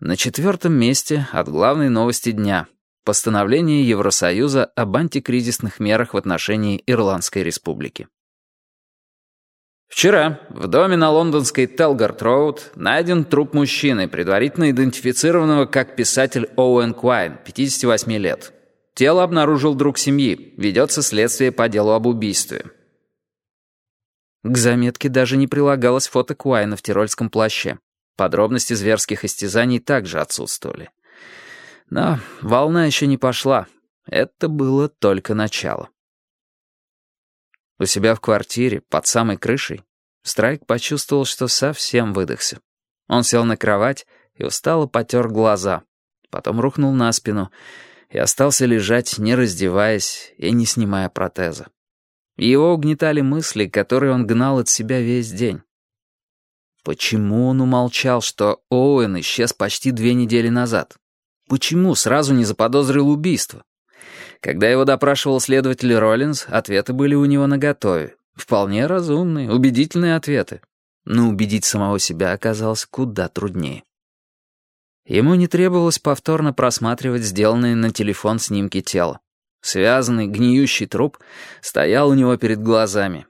На четвертом месте от главной новости дня — постановление Евросоюза об антикризисных мерах в отношении Ирландской республики. Вчера в доме на лондонской Телгард-Роуд найден труп мужчины, предварительно идентифицированного как писатель Оуэн Куайн, 58 лет. Тело обнаружил друг семьи, ведется следствие по делу об убийстве. К заметке даже не прилагалось фото Куайна в тирольском плаще. Подробности зверских истязаний также отсутствовали. Но волна еще не пошла. Это было только начало. У себя в квартире, под самой крышей, Страйк почувствовал, что совсем выдохся. Он сел на кровать и устало потер глаза. Потом рухнул на спину и остался лежать, не раздеваясь и не снимая протеза. Его угнетали мысли, которые он гнал от себя весь день. Почему он умолчал, что Оуэн исчез почти две недели назад? Почему сразу не заподозрил убийство? Когда его допрашивал следователь Роллинс, ответы были у него наготове. Вполне разумные, убедительные ответы. Но убедить самого себя оказалось куда труднее. Ему не требовалось повторно просматривать сделанные на телефон снимки тела. Связанный, гниющий труп стоял у него перед глазами,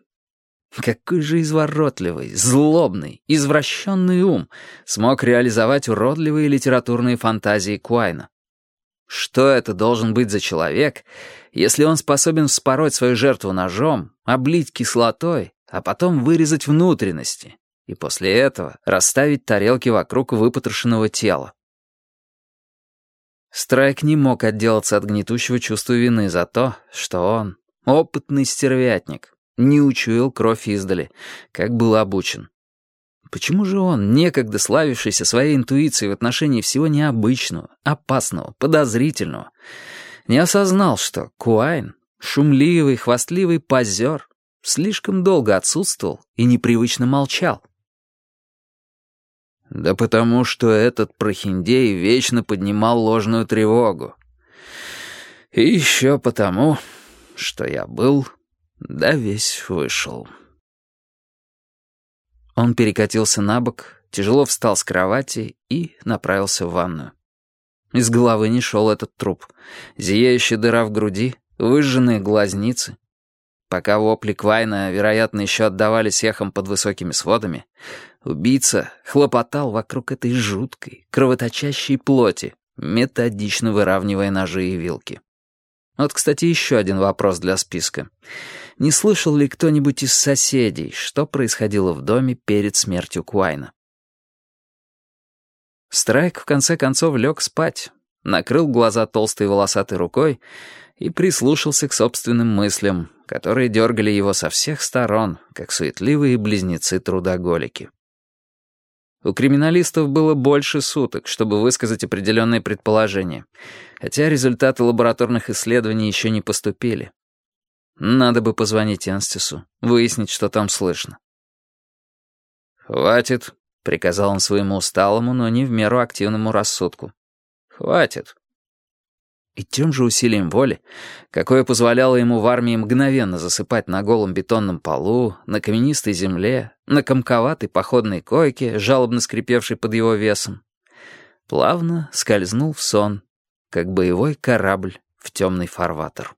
какой же изворотливый, злобный, извращенный ум смог реализовать уродливые литературные фантазии Куайна? Что это должен быть за человек, если он способен вспороть свою жертву ножом, облить кислотой, а потом вырезать внутренности, и после этого расставить тарелки вокруг выпотрошенного тела? Страйк не мог отделаться от гнетущего чувства вины за то, что он — опытный стервятник, не учуял кровь издали, как был обучен. Почему же он, некогда славившийся своей интуицией в отношении всего необычного, опасного, подозрительного, не осознал, что Куайн, шумливый, хвастливый позер, слишком долго отсутствовал и непривычно молчал? Да потому что этот прохиндей вечно поднимал ложную тревогу. И еще потому, что я был да весь вышел. Он перекатился на бок, тяжело встал с кровати и направился в ванную. Из головы не шел этот труп. Зияющая дыра в груди, выжженные глазницы. Пока вопли Квайна, вероятно, еще отдавались эхом под высокими сводами, убийца хлопотал вокруг этой жуткой, кровоточащей плоти, методично выравнивая ножи и вилки. Вот, кстати, еще один вопрос для списка. Не слышал ли кто-нибудь из соседей, что происходило в доме перед смертью Куайна? Страйк в конце концов лег спать, накрыл глаза толстой волосатой рукой и прислушался к собственным мыслям, которые дергали его со всех сторон, как суетливые близнецы-трудоголики. У криминалистов было больше суток, чтобы высказать определенные предположения, хотя результаты лабораторных исследований еще не поступили. Надо бы позвонить Энстису, выяснить, что там слышно. «Хватит», — приказал он своему усталому, но не в меру активному рассудку. «Хватит». И тем же усилием воли, какое позволяло ему в армии мгновенно засыпать на голом бетонном полу, на каменистой земле, на комковатой походной койке, жалобно скрипевшей под его весом, плавно скользнул в сон, как боевой корабль в темный фарватер.